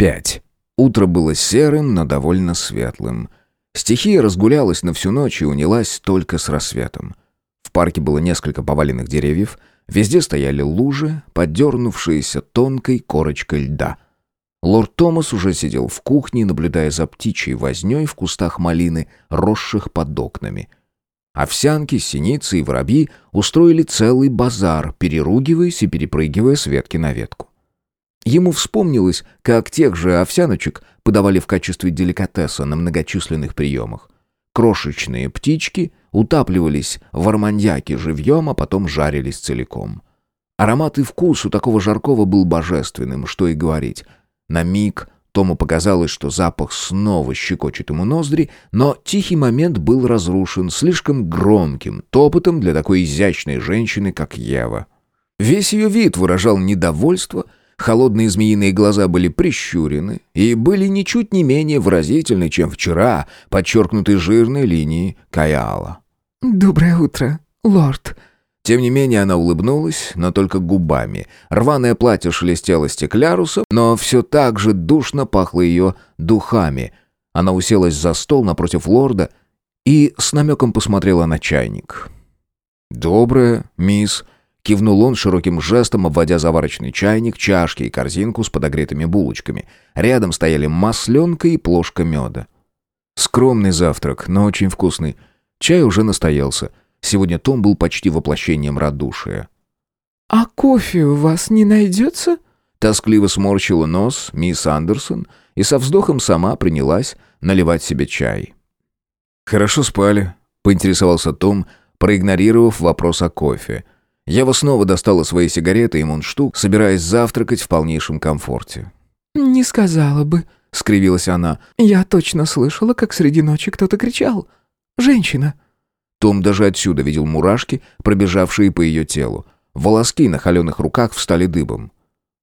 5. Утро было серым, но довольно светлым. Стихия разгулялась на всю ночь и унялась только с рассветом. В парке было несколько поваленных деревьев, везде стояли лужи, подернувшиеся тонкой корочкой льда. Лорд Томас уже сидел в кухне, наблюдая за птичьей вознёй в кустах малины, росших под окнами. Овсянки, синицы и воробьи устроили целый базар, переругиваясь и перепрыгивая с ветки на ветку. Ему вспомнилось, как тех же овсяночек подавали в качестве деликатеса на многочисленных приемах. Крошечные птички утапливались в арманьяке живьем, а потом жарились целиком. Аромат и вкус у такого жаркого был божественным, что и говорить. На миг Тому показалось, что запах снова щекочет ему ноздри, но тихий момент был разрушен слишком громким топотом для такой изящной женщины, как Ева. Весь ее вид выражал недовольство — Холодные змеиные глаза были прищурены и были ничуть не менее выразительны, чем вчера, подчеркнутой жирной линией Каяла. «Доброе утро, лорд». Тем не менее она улыбнулась, но только губами. Рваное платье шелестело стеклярусом, но все так же душно пахло ее духами. Она уселась за стол напротив лорда и с намеком посмотрела на чайник. «Доброе, мисс», Кивнул он широким жестом, обводя заварочный чайник, чашки и корзинку с подогретыми булочками. Рядом стояли масленка и плошка меда. Скромный завтрак, но очень вкусный. Чай уже настоялся. Сегодня Том был почти воплощением радушия. «А кофе у вас не найдется?» Тоскливо сморщила нос мисс Андерсон и со вздохом сама принялась наливать себе чай. «Хорошо спали», — поинтересовался Том, проигнорировав вопрос о кофе — Ева снова достала свои сигареты и мундштук, собираясь завтракать в полнейшем комфорте. «Не сказала бы», — скривилась она. «Я точно слышала, как среди ночи кто-то кричал. Женщина». Том даже отсюда видел мурашки, пробежавшие по ее телу. Волоски на холеных руках встали дыбом.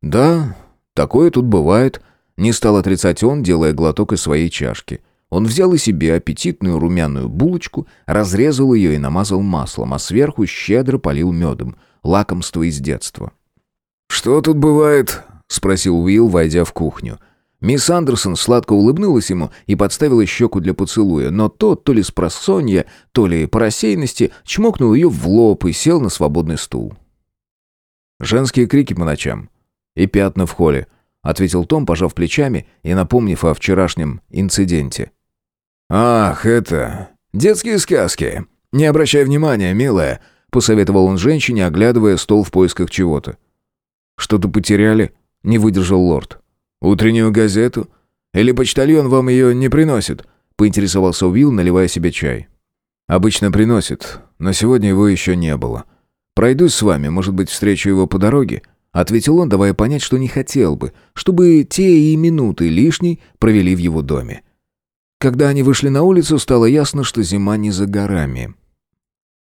«Да, такое тут бывает», — не стал отрицать он, делая глоток из своей чашки. Он взял и себе аппетитную румяную булочку, разрезал ее и намазал маслом, а сверху щедро полил медом. Лакомство из детства. «Что тут бывает?» — спросил Уилл, войдя в кухню. Мисс Андерсон сладко улыбнулась ему и подставила щеку для поцелуя, но тот, то ли с просонья, то ли по рассеянности, чмокнул ее в лоб и сел на свободный стул. «Женские крики по ночам. И пятна в холле», — ответил Том, пожав плечами и напомнив о вчерашнем инциденте. «Ах, это... детские сказки. Не обращай внимания, милая», — посоветовал он женщине, оглядывая стол в поисках чего-то. «Что-то потеряли?» — не выдержал лорд. «Утреннюю газету? Или почтальон вам ее не приносит?» — поинтересовался Уилл, наливая себе чай. «Обычно приносит, но сегодня его еще не было. Пройдусь с вами, может быть, встречу его по дороге?» — ответил он, давая понять, что не хотел бы, чтобы те и минуты лишней провели в его доме. Когда они вышли на улицу, стало ясно, что зима не за горами.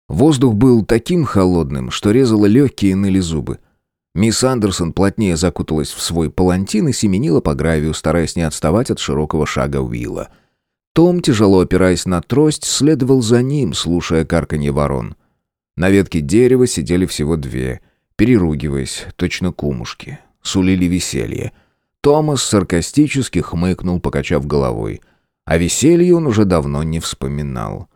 Воздух был таким холодным, что резало легкие и ныли зубы. Мисс Андерсон плотнее закуталась в свой палантин и семенила по гравию, стараясь не отставать от широкого шага Уилла. Том, тяжело опираясь на трость, следовал за ним, слушая карканье ворон. На ветке дерева сидели всего две, переругиваясь, точно кумушки, сулили веселье. Томас саркастически хмыкнул, покачав головой — о веселье он уже давно не вспоминал.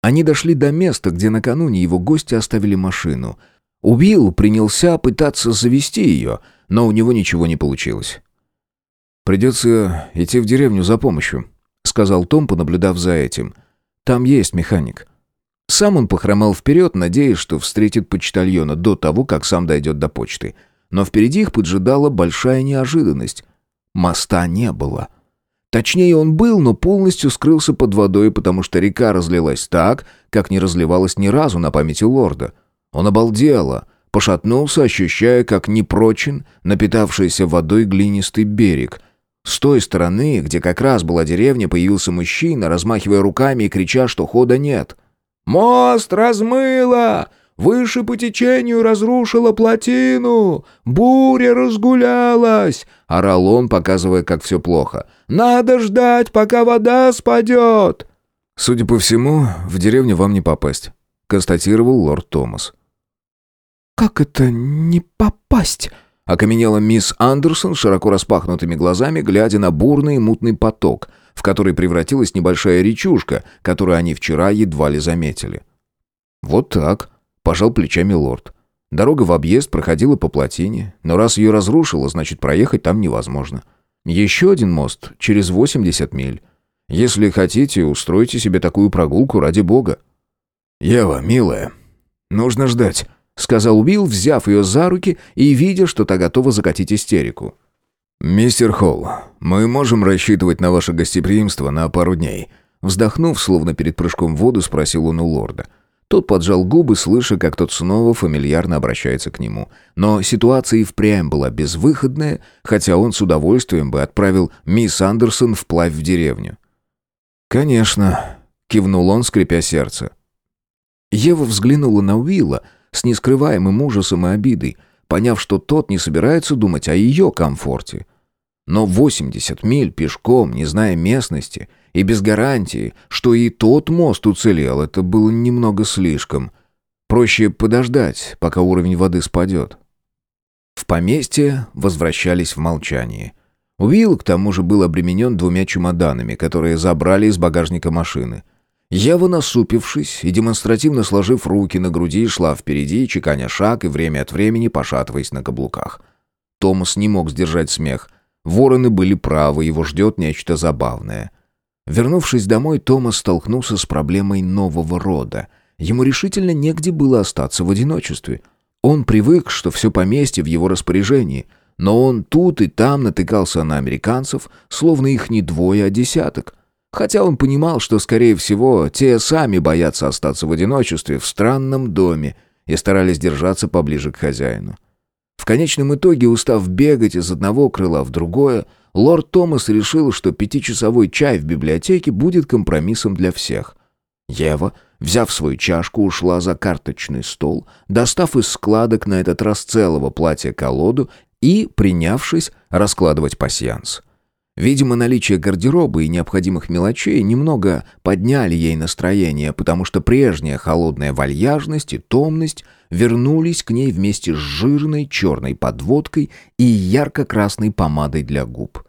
Они дошли до места, где накануне его гости оставили машину. Уилл принялся пытаться завести ее, но у него ничего не получилось. «Придется идти в деревню за помощью», — сказал Том, понаблюдав за этим. «Там есть механик». Сам он похромал вперед, надеясь, что встретит почтальона до того, как сам дойдет до почты. Но впереди их поджидала большая неожиданность. Моста не было. — Точнее, он был, но полностью скрылся под водой, потому что река разлилась так, как не разливалась ни разу на памяти лорда. Он обалдело, пошатнулся, ощущая, как непрочен напитавшийся водой глинистый берег. С той стороны, где как раз была деревня, появился мужчина, размахивая руками и крича, что хода нет. «Мост размыло! Выше по течению разрушила плотину! Буря разгулялась!» — орал он, показывая, как все плохо. «Надо ждать, пока вода спадет!» «Судя по всему, в деревню вам не попасть», — констатировал лорд Томас. «Как это не попасть?» — Окаменела мисс Андерсон широко распахнутыми глазами, глядя на бурный мутный поток, в который превратилась небольшая речушка, которую они вчера едва ли заметили. «Вот так», — пожал плечами лорд. Дорога в объезд проходила по плотине, но раз ее разрушило, значит проехать там невозможно. Еще один мост через 80 миль. Если хотите, устройте себе такую прогулку ради бога. «Ева, милая, нужно ждать», — сказал Уилл, взяв ее за руки и видя, что та готова закатить истерику. «Мистер Холл, мы можем рассчитывать на ваше гостеприимство на пару дней?» Вздохнув, словно перед прыжком в воду, спросил он у лорда. Тот поджал губы, слыша, как тот снова фамильярно обращается к нему. Но ситуация и впрямь была безвыходная, хотя он с удовольствием бы отправил мисс Андерсон вплавь в деревню. «Конечно», — кивнул он, скрипя сердце. Ева взглянула на Уилла с нескрываемым ужасом и обидой, поняв, что тот не собирается думать о ее комфорте. Но 80 миль пешком, не зная местности, и без гарантии, что и тот мост уцелел, это было немного слишком. Проще подождать, пока уровень воды спадет. В поместье возвращались в молчании. Уилл, к тому же, был обременен двумя чемоданами, которые забрали из багажника машины. Ева, насупившись и демонстративно сложив руки на груди, шла впереди, чеканя шаг и время от времени пошатываясь на каблуках. Томас не мог сдержать смех. Вороны были правы, его ждет нечто забавное. Вернувшись домой, Томас столкнулся с проблемой нового рода. Ему решительно негде было остаться в одиночестве. Он привык, что все поместье в его распоряжении, но он тут и там натыкался на американцев, словно их не двое, а десяток. Хотя он понимал, что, скорее всего, те сами боятся остаться в одиночестве в странном доме и старались держаться поближе к хозяину. В конечном итоге, устав бегать из одного крыла в другое, лорд Томас решил, что пятичасовой чай в библиотеке будет компромиссом для всех. Ева, взяв свою чашку, ушла за карточный стол, достав из складок на этот раз целого платья колоду и, принявшись, раскладывать пасьянс. Видимо, наличие гардероба и необходимых мелочей немного подняли ей настроение, потому что прежняя холодная вальяжность и томность вернулись к ней вместе с жирной черной подводкой и ярко-красной помадой для губ.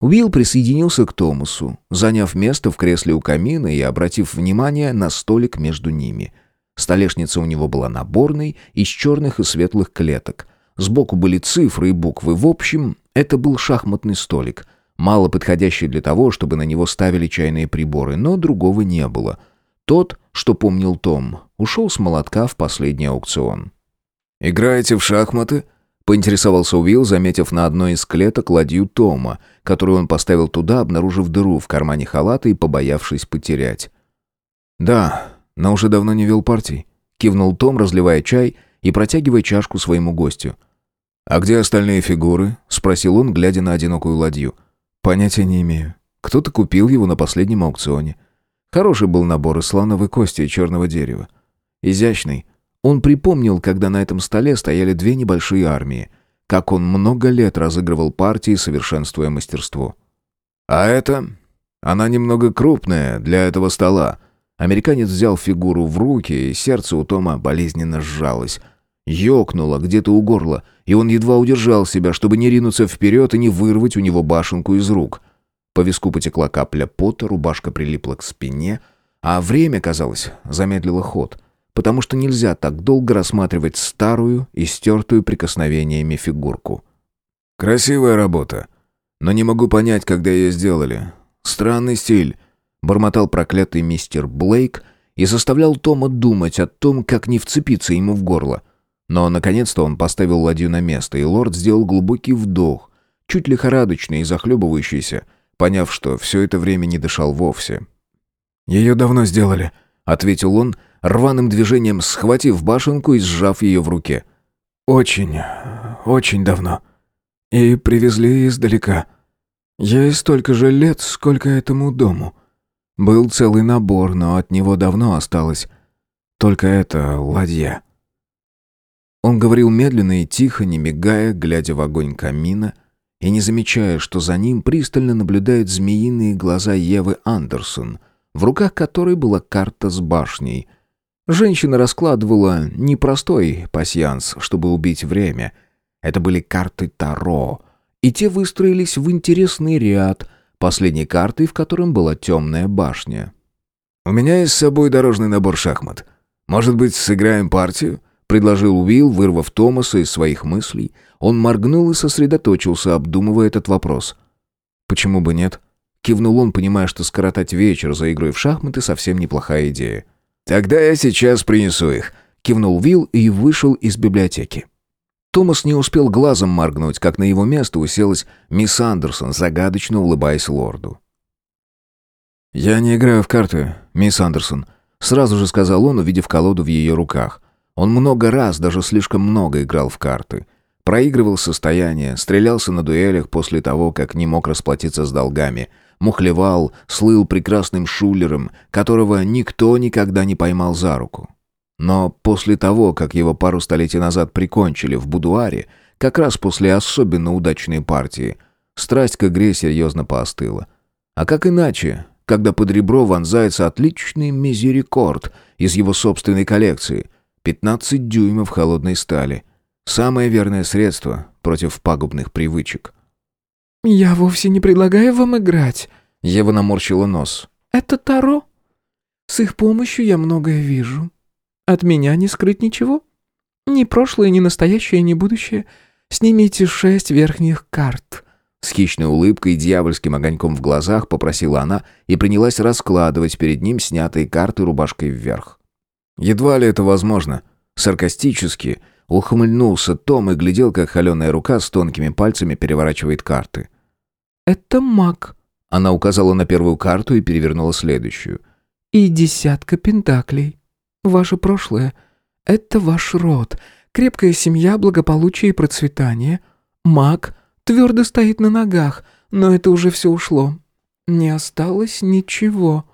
Уилл присоединился к Томасу, заняв место в кресле у камина и обратив внимание на столик между ними. Столешница у него была наборной, из черных и светлых клеток. Сбоку были цифры и буквы. В общем, это был шахматный столик — мало подходящий для того, чтобы на него ставили чайные приборы, но другого не было. Тот, что помнил Том, ушел с молотка в последний аукцион. «Играете в шахматы?» — поинтересовался Уилл, заметив на одной из клеток ладью Тома, которую он поставил туда, обнаружив дыру в кармане халата и побоявшись потерять. «Да, но уже давно не вел партий», — кивнул Том, разливая чай и протягивая чашку своему гостю. «А где остальные фигуры?» — спросил он, глядя на одинокую ладью. — Понятия не имею. Кто-то купил его на последнем аукционе. Хороший был набор из слоновой кости и черного дерева. Изящный. Он припомнил, когда на этом столе стояли две небольшие армии. Как он много лет разыгрывал партии, совершенствуя мастерство. «А это? Она немного крупная для этого стола». Американец взял фигуру в руки, и сердце у Тома болезненно сжалось. Ёкнуло где-то у горла, и он едва удержал себя, чтобы не ринуться вперед и не вырвать у него башенку из рук. По виску потекла капля пота, рубашка прилипла к спине, а время, казалось, замедлило ход, потому что нельзя так долго рассматривать старую и стертую прикосновениями фигурку. «Красивая работа, но не могу понять, когда ее сделали. Странный стиль», — бормотал проклятый мистер Блейк и заставлял Тома думать о том, как не вцепиться ему в горло — но, наконец-то, он поставил ладью на место, и лорд сделал глубокий вдох, чуть лихорадочный и захлебывающийся, поняв, что все это время не дышал вовсе. «Ее давно сделали», — ответил он, рваным движением схватив башенку и сжав ее в руке. «Очень, очень давно. И привезли издалека. Ей столько же лет, сколько этому дому. Был целый набор, но от него давно осталось только эта ладья». Он говорил медленно и тихо, не мигая, глядя в огонь камина и не замечая, что за ним пристально наблюдают змеиные глаза Евы Андерсон, в руках которой была карта с башней. Женщина раскладывала непростой пасьянс, чтобы убить время. Это были карты Таро. И те выстроились в интересный ряд, последней картой в котором была темная башня. «У меня есть с собой дорожный набор шахмат. Может быть, сыграем партию?» — предложил Уилл, вырвав Томаса из своих мыслей. Он моргнул и сосредоточился, обдумывая этот вопрос. «Почему бы нет?» — кивнул он, понимая, что скоротать вечер за игрой в шахматы совсем неплохая идея. «Тогда я сейчас принесу их», — кивнул Уилл и вышел из библиотеки. Томас не успел глазом моргнуть, как на его место уселась мисс Андерсон, загадочно улыбаясь лорду. «Я не играю в карты, мисс Андерсон», — сразу же сказал он, увидев колоду в ее руках. Он много раз, даже слишком много играл в карты. Проигрывал состояние, стрелялся на дуэлях после того, как не мог расплатиться с долгами. Мухлевал, слыл прекрасным шулером, которого никто никогда не поймал за руку. Но после того, как его пару столетий назад прикончили в будуаре, как раз после особенно удачной партии, страсть к игре серьезно поостыла. А как иначе, когда под ребро вонзается отличный мизерикорд из его собственной коллекции, 15 дюймов холодной стали. Самое верное средство против пагубных привычек. «Я вовсе не предлагаю вам играть», — Ева наморщила нос. «Это Таро. С их помощью я многое вижу. От меня не скрыть ничего. Ни прошлое, ни настоящее, ни будущее. Снимите шесть верхних карт». С хищной улыбкой и дьявольским огоньком в глазах попросила она и принялась раскладывать перед ним снятые карты рубашкой вверх. Едва ли это возможно. Саркастически ухмыльнулся Том и глядел, как холеная рука с тонкими пальцами переворачивает карты. «Это маг», — она указала на первую карту и перевернула следующую. «И десятка пентаклей. Ваше прошлое. Это ваш род. Крепкая семья, благополучие и процветание. Маг твердо стоит на ногах, но это уже все ушло. Не осталось ничего».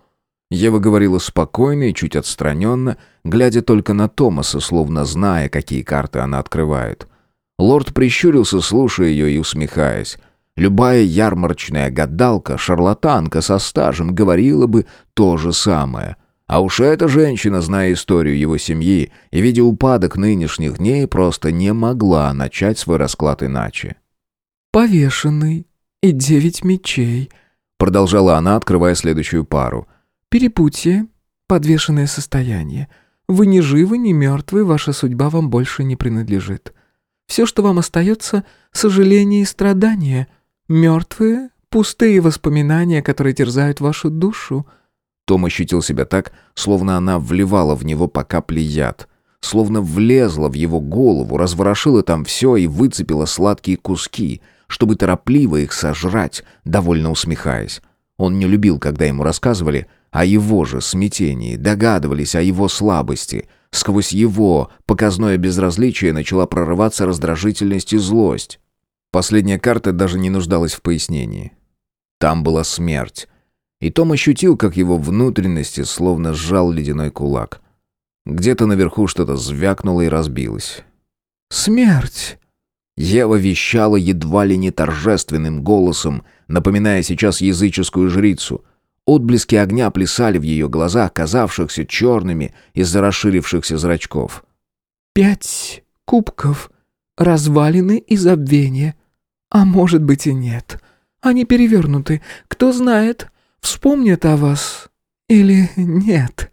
Ева говорила спокойно и чуть отстраненно, глядя только на Томаса, словно зная, какие карты она открывает. Лорд прищурился, слушая ее и усмехаясь. Любая ярмарочная гадалка, шарлатанка со стажем говорила бы то же самое. А уж эта женщина, зная историю его семьи и видя упадок нынешних дней, просто не могла начать свой расклад иначе. «Повешенный и девять мечей», — продолжала она, открывая следующую пару — Перепутье, подвешенное состояние. Вы не живы, не мертвы, ваша судьба вам больше не принадлежит. Все, что вам остается, сожаление и страдания. Мертвые, пустые воспоминания, которые терзают вашу душу. Том ощутил себя так, словно она вливала в него по капле яд. Словно влезла в его голову, разворошила там все и выцепила сладкие куски, чтобы торопливо их сожрать, довольно усмехаясь. Он не любил, когда ему рассказывали — о его же смятении, догадывались о его слабости. Сквозь его показное безразличие начала прорываться раздражительность и злость. Последняя карта даже не нуждалась в пояснении. Там была смерть. И Том ощутил, как его внутренности словно сжал ледяной кулак. Где-то наверху что-то звякнуло и разбилось. «Смерть!» Ева вещала едва ли не торжественным голосом, напоминая сейчас языческую жрицу — Отблески огня плясали в ее глазах, казавшихся черными из-за расширившихся зрачков. «Пять кубков, развалины и забвения. А может быть и нет. Они перевернуты. Кто знает, вспомнят о вас или нет».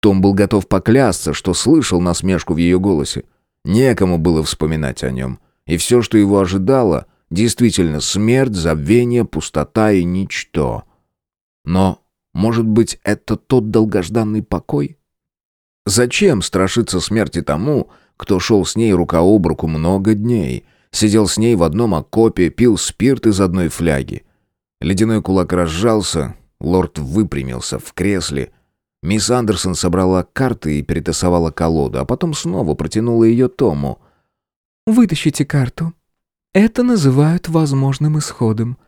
Том был готов поклясться, что слышал насмешку в ее голосе. Некому было вспоминать о нем. И все, что его ожидало, действительно смерть, забвение, пустота и ничто. Но, может быть, это тот долгожданный покой? Зачем страшиться смерти тому, кто шел с ней рука об руку много дней, сидел с ней в одном окопе, пил спирт из одной фляги? Ледяной кулак разжался, лорд выпрямился в кресле. Мисс Андерсон собрала карты и перетасовала колоду, а потом снова протянула ее Тому. «Вытащите карту. Это называют возможным исходом.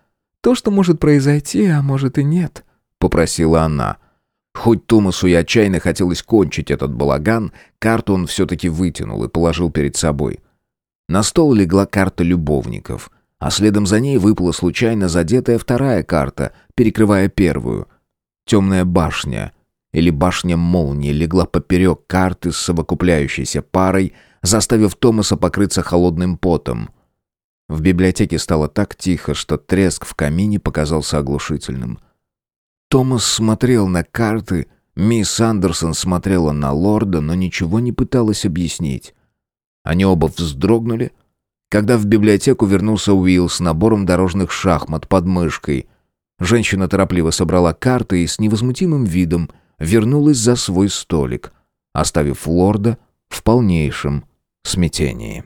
То, что может произойти, а может и нет попросила она. Хоть Томасу и отчаянно хотелось кончить этот балаган, карту он все-таки вытянул и положил перед собой. На стол легла карта любовников, а следом за ней выпала случайно задетая вторая карта, перекрывая первую. Темная башня или башня молнии легла поперек карты с совокупляющейся парой, заставив Томаса покрыться холодным потом. В библиотеке стало так тихо, что треск в камине показался оглушительным. Томас смотрел на карты, мисс Андерсон смотрела на лорда, но ничего не пыталась объяснить. Они оба вздрогнули, когда в библиотеку вернулся Уилл с набором дорожных шахмат под мышкой. Женщина торопливо собрала карты и с невозмутимым видом вернулась за свой столик, оставив лорда в полнейшем смятении.